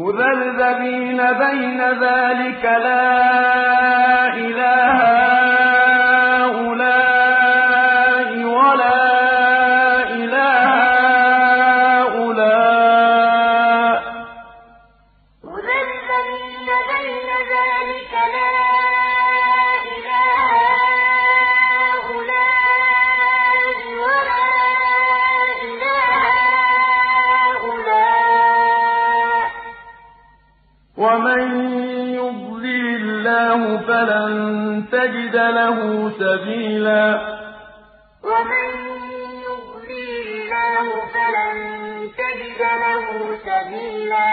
مذبذبين بين ذلك لا إله هؤلاء ولا إله هؤلاء. مذبذبين بين ذلك لا ومن يضلل الله فلن تجد له سبيلا ومن يضلل الله فلن تجد له سبيلا